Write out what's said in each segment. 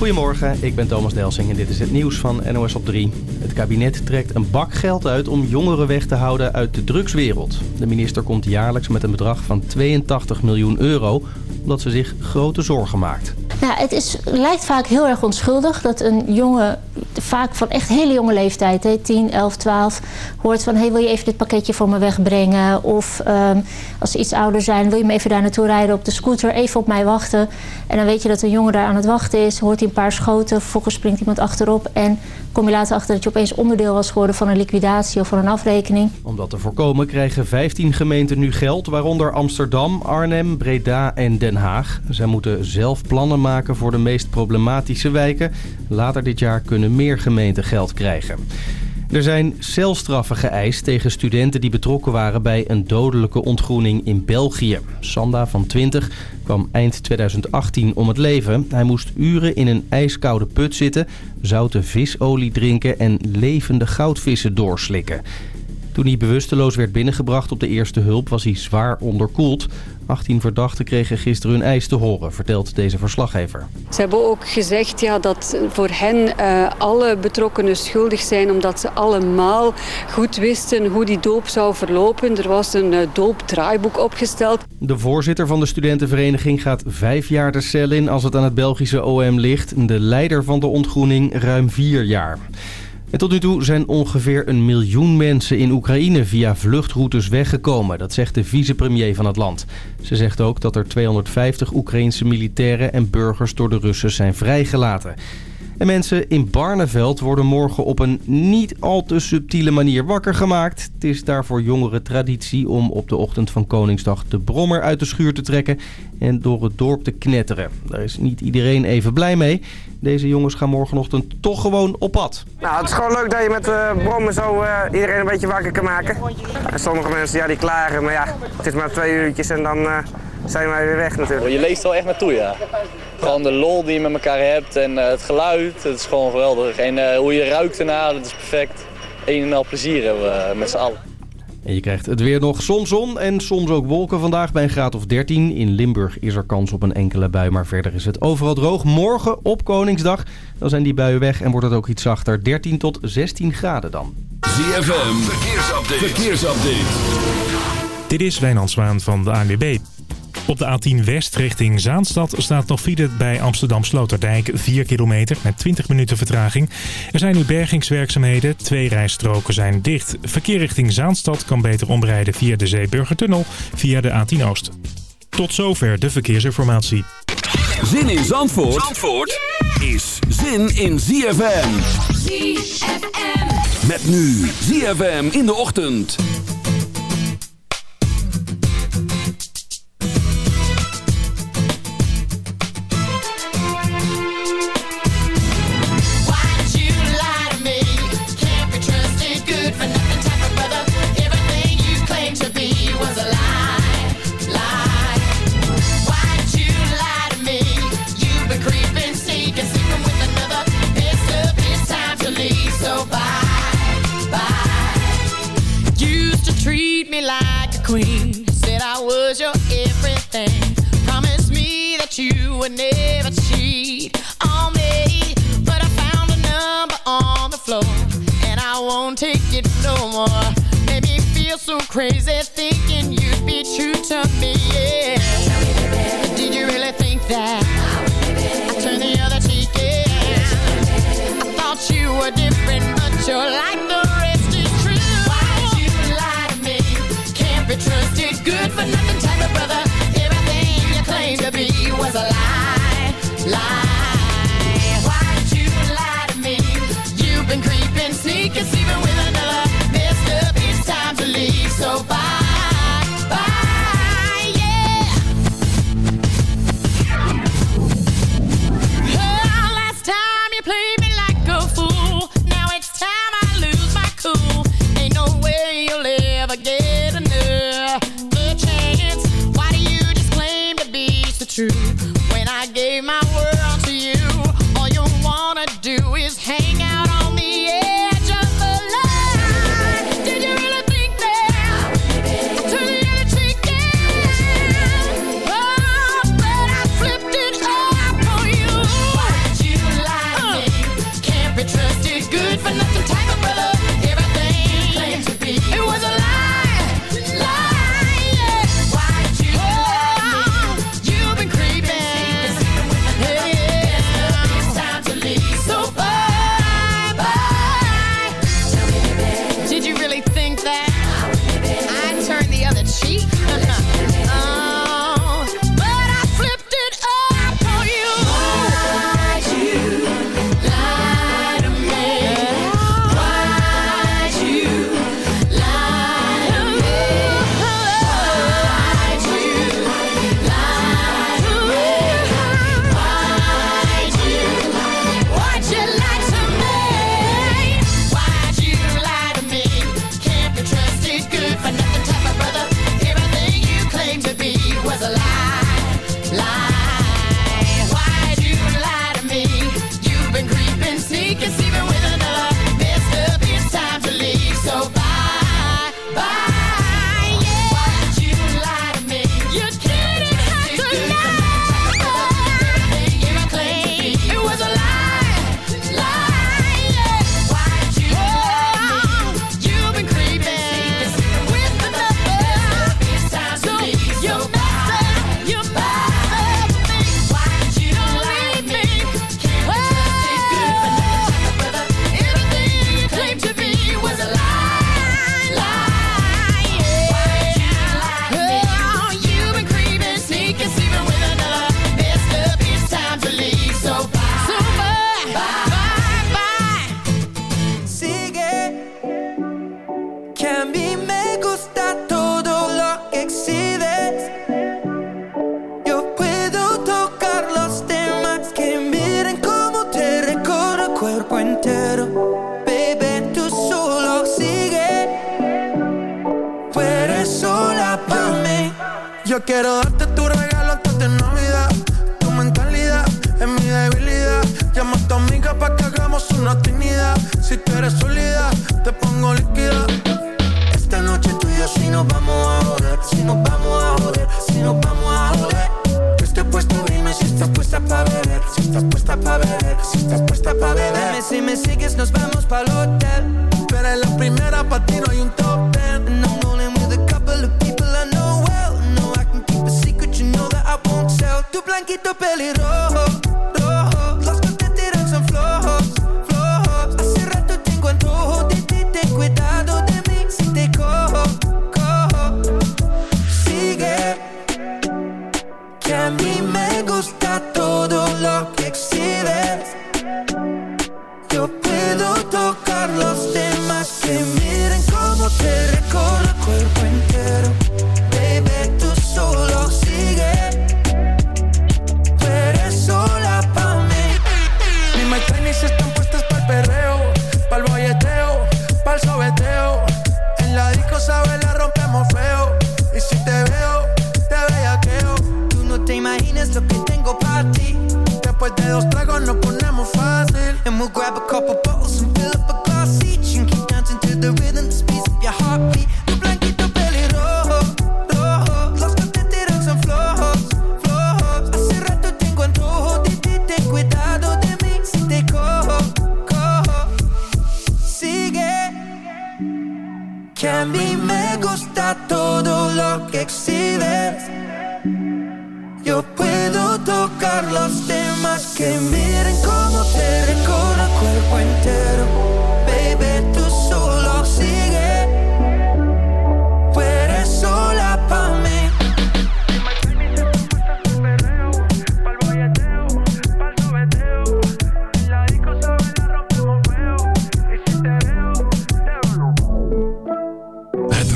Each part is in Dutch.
Goedemorgen, ik ben Thomas Delsing en dit is het nieuws van NOS op 3. Het kabinet trekt een bak geld uit om jongeren weg te houden uit de drugswereld. De minister komt jaarlijks met een bedrag van 82 miljoen euro, omdat ze zich grote zorgen maakt. Ja, het is, lijkt vaak heel erg onschuldig dat een jongen, vaak van echt hele jonge leeftijd, hè, 10, 11, 12, hoort van: hey, wil je even dit pakketje voor me wegbrengen? Of um, als ze iets ouder zijn, wil je me even daar naartoe rijden op de scooter, even op mij wachten. En dan weet je dat een jongen daar aan het wachten is, hoort hij een paar schoten, vervolgens springt iemand achterop en kom je later achter dat je opeens onderdeel was geworden van een liquidatie of van een afrekening. Om dat te voorkomen krijgen 15 gemeenten nu geld, waaronder Amsterdam, Arnhem, Breda en Den Haag. Zij moeten zelf plannen maken voor de meest problematische wijken. Later dit jaar kunnen meer gemeenten geld krijgen. Er zijn celstraffen geëist tegen studenten die betrokken waren bij een dodelijke ontgroening in België. Sanda van 20 kwam eind 2018 om het leven. Hij moest uren in een ijskoude put zitten, zoute visolie drinken en levende goudvissen doorslikken. Toen hij bewusteloos werd binnengebracht op de eerste hulp was hij zwaar onderkoeld. 18 verdachten kregen gisteren hun eis te horen, vertelt deze verslaggever. Ze hebben ook gezegd ja, dat voor hen uh, alle betrokkenen schuldig zijn... omdat ze allemaal goed wisten hoe die doop zou verlopen. Er was een uh, doopdraaiboek opgesteld. De voorzitter van de studentenvereniging gaat vijf jaar de cel in... als het aan het Belgische OM ligt. De leider van de ontgroening ruim vier jaar. En tot nu toe zijn ongeveer een miljoen mensen in Oekraïne via vluchtroutes weggekomen. Dat zegt de vicepremier van het land. Ze zegt ook dat er 250 Oekraïnse militairen en burgers door de Russen zijn vrijgelaten. En mensen in Barneveld worden morgen op een niet al te subtiele manier wakker gemaakt. Het is daarvoor jongere traditie om op de ochtend van Koningsdag de brommer uit de schuur te trekken en door het dorp te knetteren. Daar is niet iedereen even blij mee. Deze jongens gaan morgenochtend toch gewoon op pad. Nou, het is gewoon leuk dat je met uh, brommen zo uh, iedereen een beetje wakker kan maken. En sommige mensen ja, die klagen, maar ja, het is maar twee uurtjes en dan uh, zijn wij weer weg natuurlijk. Je leest wel echt naartoe, ja. Gewoon de lol die je met elkaar hebt en het geluid, het is gewoon geweldig. En hoe je ruikt erna, dat is perfect. Een en al plezier hebben we met z'n allen. En je krijgt het weer nog soms zon en soms ook wolken vandaag bij een graad of 13. In Limburg is er kans op een enkele bui, maar verder is het overal droog. Morgen op Koningsdag, dan zijn die buien weg en wordt het ook iets zachter. 13 tot 16 graden dan. ZFM, verkeersupdate. verkeersupdate. Dit is Wijnand Zwaan van de ANWB. Op de A10 West richting Zaanstad staat nog file bij Amsterdam Sloterdijk 4 kilometer met 20 minuten vertraging. Er zijn nu bergingswerkzaamheden, twee rijstroken zijn dicht. Verkeer richting Zaanstad kan beter omrijden via de Zeeburgertunnel via de A10 Oost. Tot zover de verkeersinformatie. Zin in Zandvoort, Zandvoort is zin in ZFM. ZFM. Met nu ZFM in de ochtend. Queen. Said I was your everything. Promised me that you would never cheat on me. But I found a number on the floor, and I won't take it no more. Made me feel so crazy thinking you'd be true to me. Yeah. Claimed to be was a lie, lie. Why did you lie to me? You've been creeping, sneaking, sleeping with another. Up, it's time to leave, so bye, estás puesta para beber, si estás puesta para beber. Dime si me sigues, nos vamos pa'l hotel. Pero en la primera pa' ti no hay un top ten. And I'm rolling with a couple of people I know well. No, I can keep a secret, you know that I won't tell. Tu blanquito pelirrojo.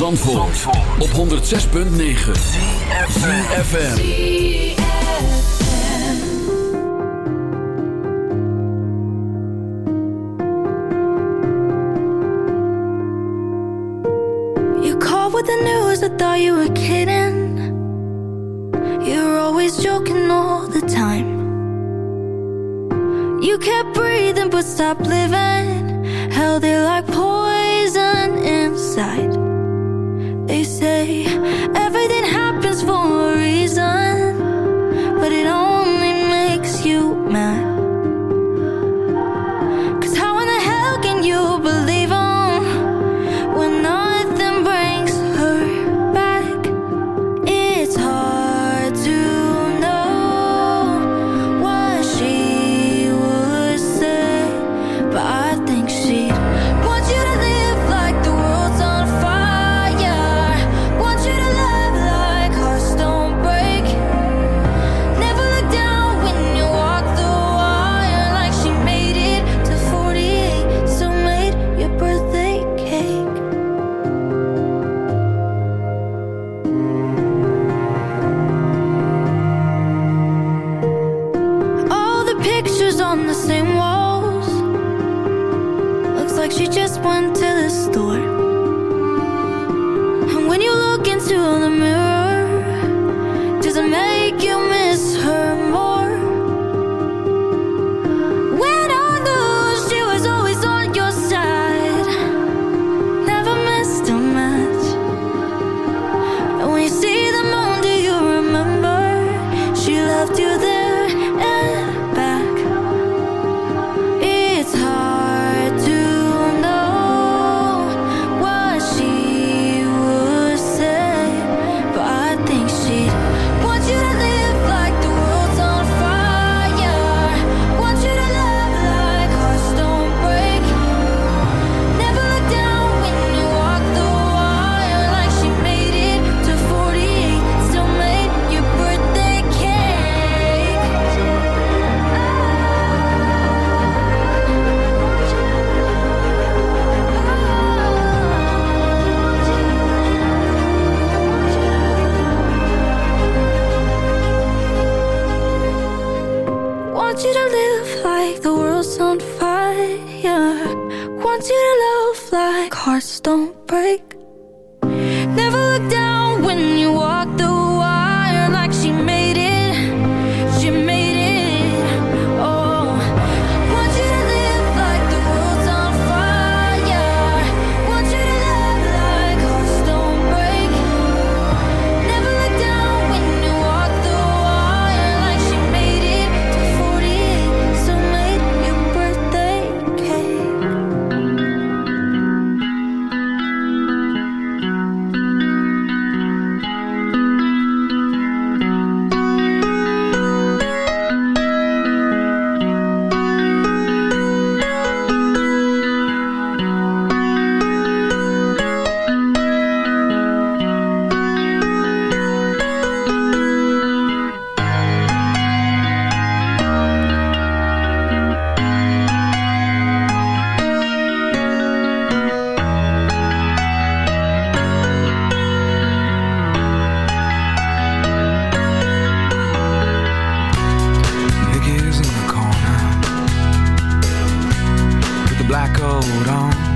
Zandvoort, Zandvoort. op 106.9 FM. You called with the news, I thought you were kidding. You're always joking all the time. You kept breathing but stop living. Held it like poison inside. With the black coat on,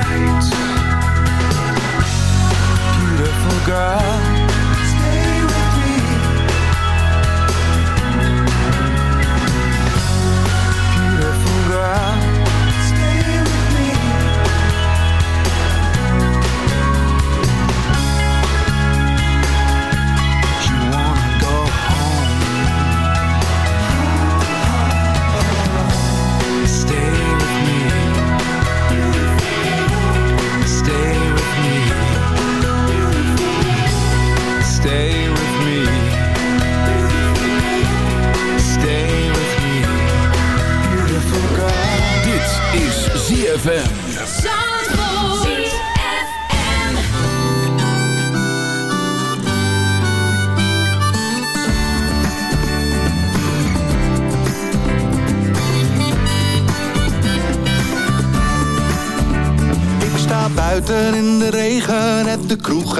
night.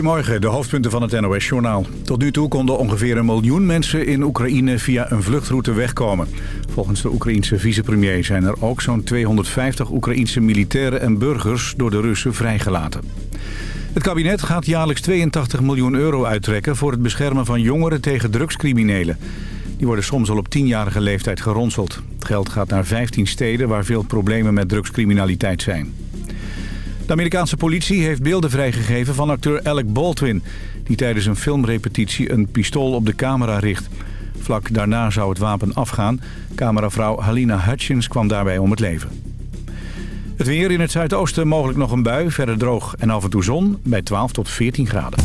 Goedemorgen, de hoofdpunten van het NOS-journaal. Tot nu toe konden ongeveer een miljoen mensen in Oekraïne via een vluchtroute wegkomen. Volgens de Oekraïense vicepremier zijn er ook zo'n 250 Oekraïense militairen en burgers door de Russen vrijgelaten. Het kabinet gaat jaarlijks 82 miljoen euro uittrekken voor het beschermen van jongeren tegen drugscriminelen. Die worden soms al op tienjarige leeftijd geronseld. Het geld gaat naar 15 steden waar veel problemen met drugscriminaliteit zijn. De Amerikaanse politie heeft beelden vrijgegeven van acteur Alec Baldwin... die tijdens een filmrepetitie een pistool op de camera richt. Vlak daarna zou het wapen afgaan. Cameravrouw Halina Hutchins kwam daarbij om het leven. Het weer in het zuidoosten mogelijk nog een bui, verder droog en af en toe zon... bij 12 tot 14 graden.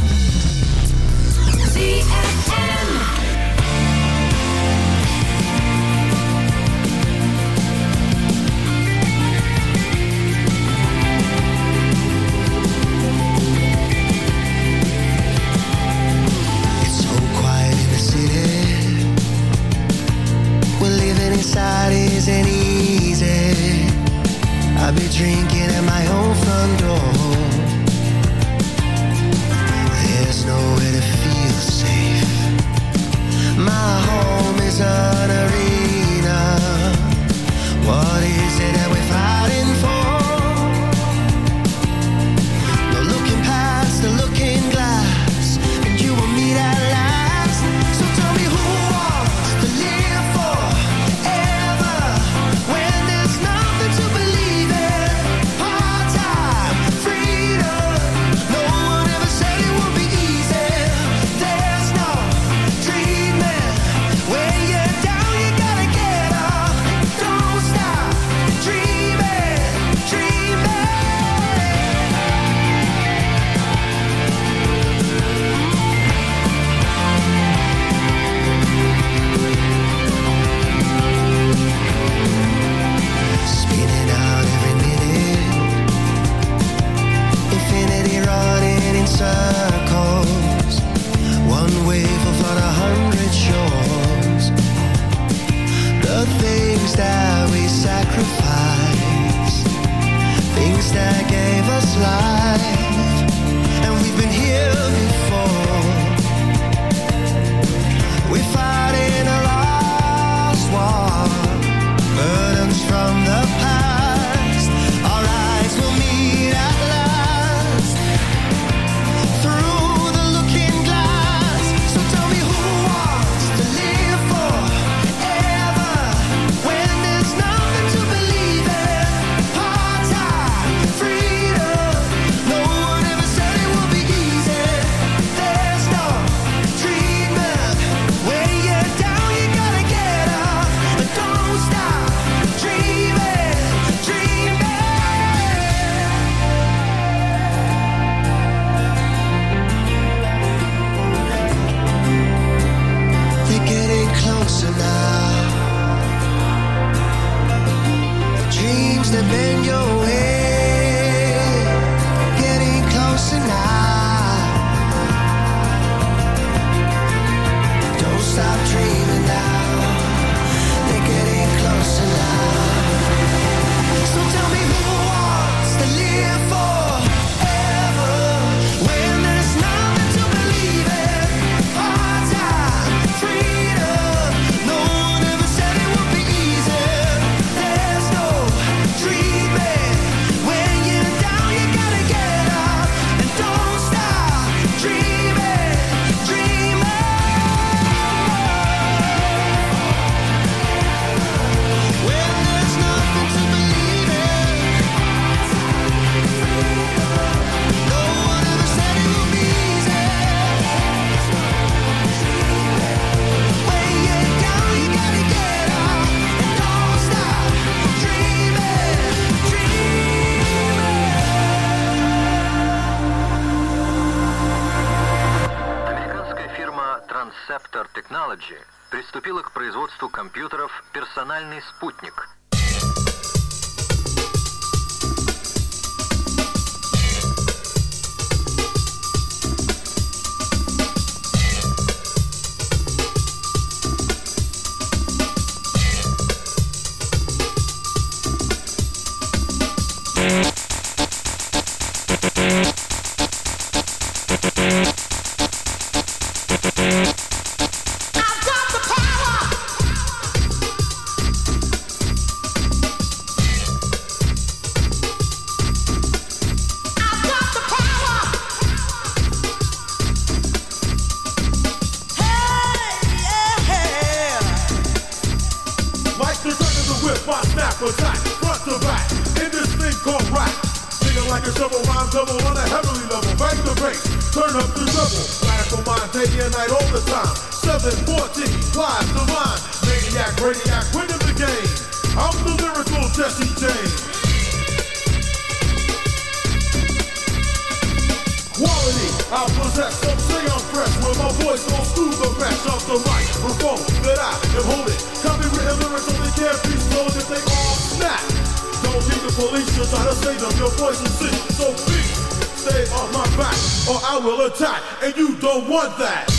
Want that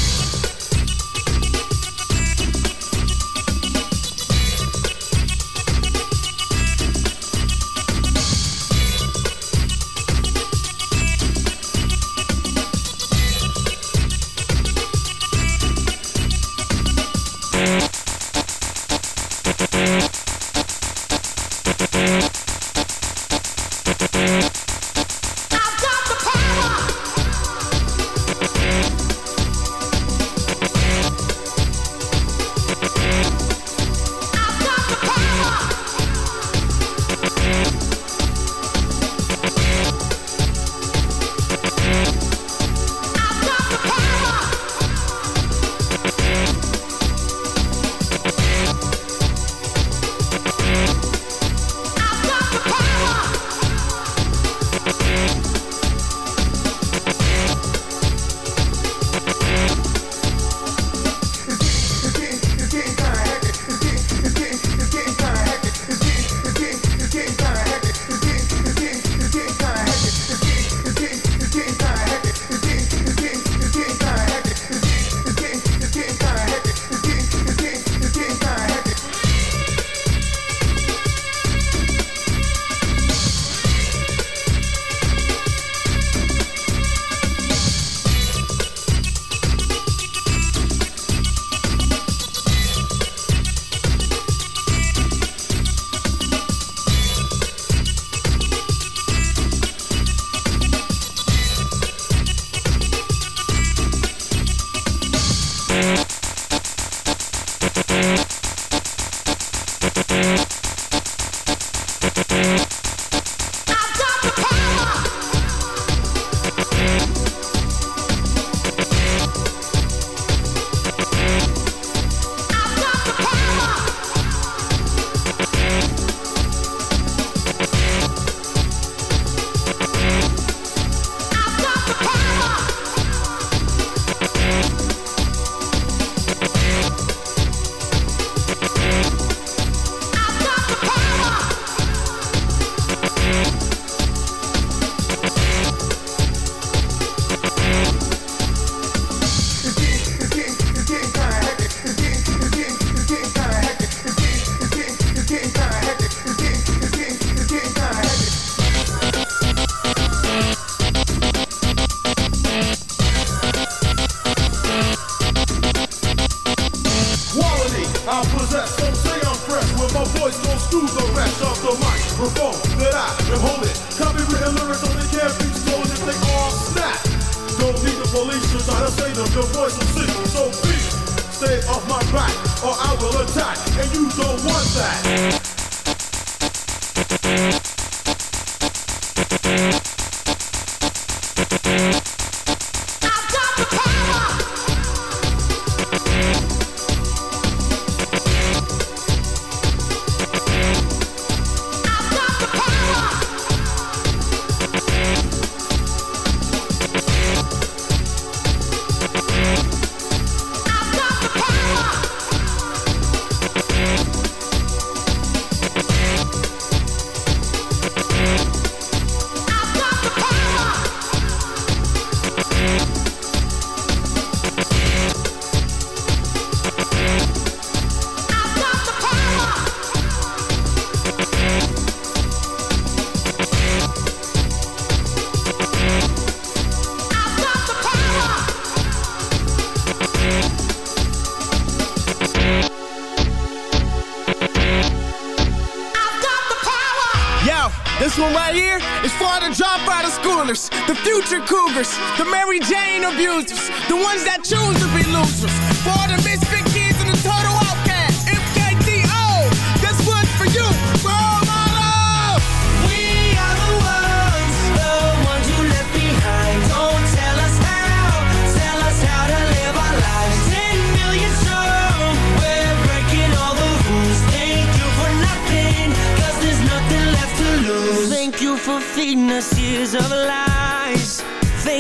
Future the Mary Jane abusers, the ones that choose to be losers. For all the misfit kids and the total outcasts, MKTO, this one's for you, for all my love. We are the ones, the ones you left behind. Don't tell us how, tell us how to live our lives. Ten million strong, we're breaking all the rules. Thank you for nothing, cause there's nothing left to lose. Thank you for feeding us years of lies.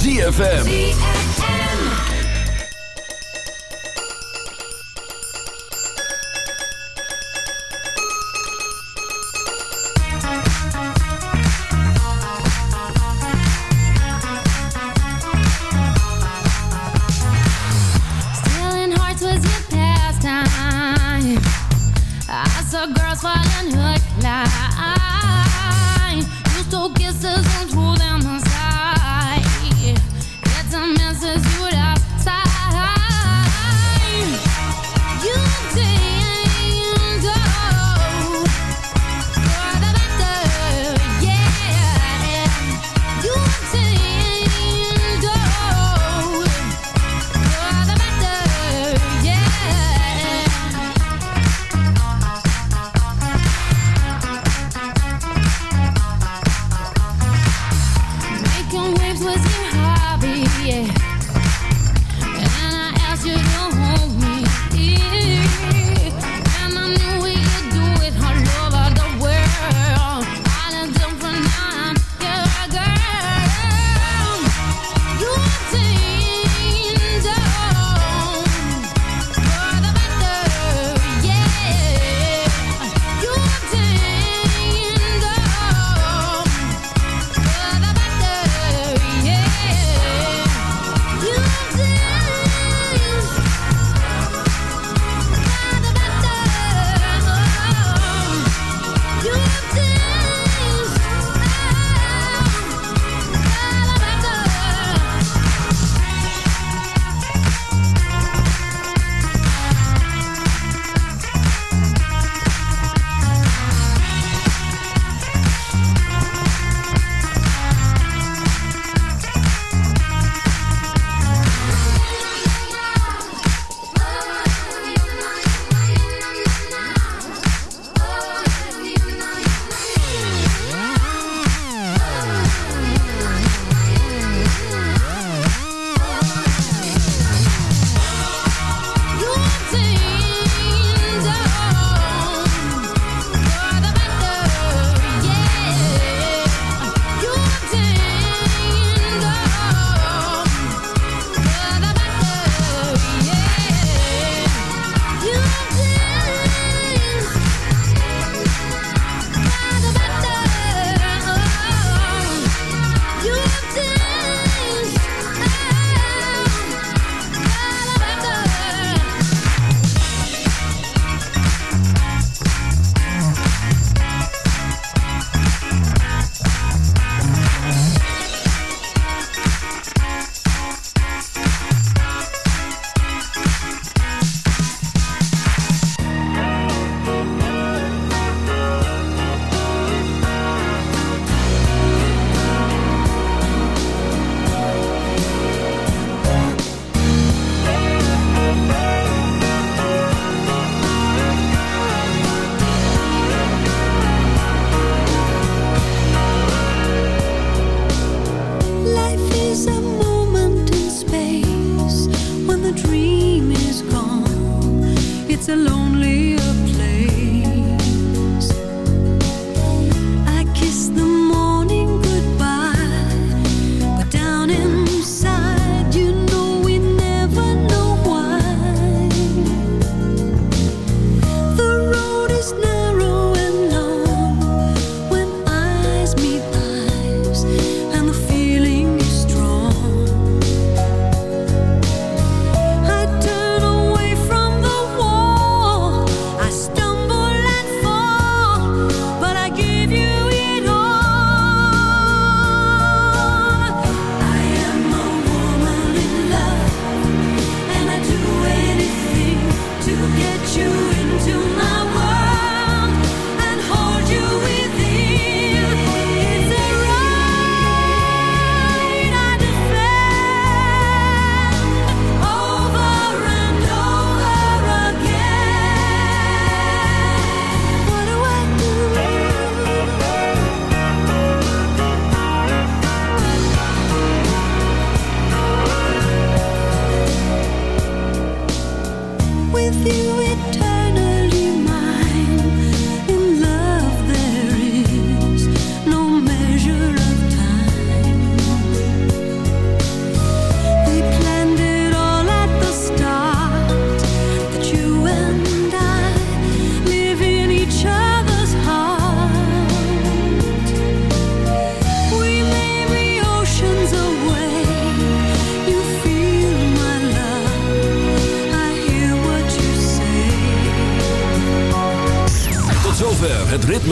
ZFM.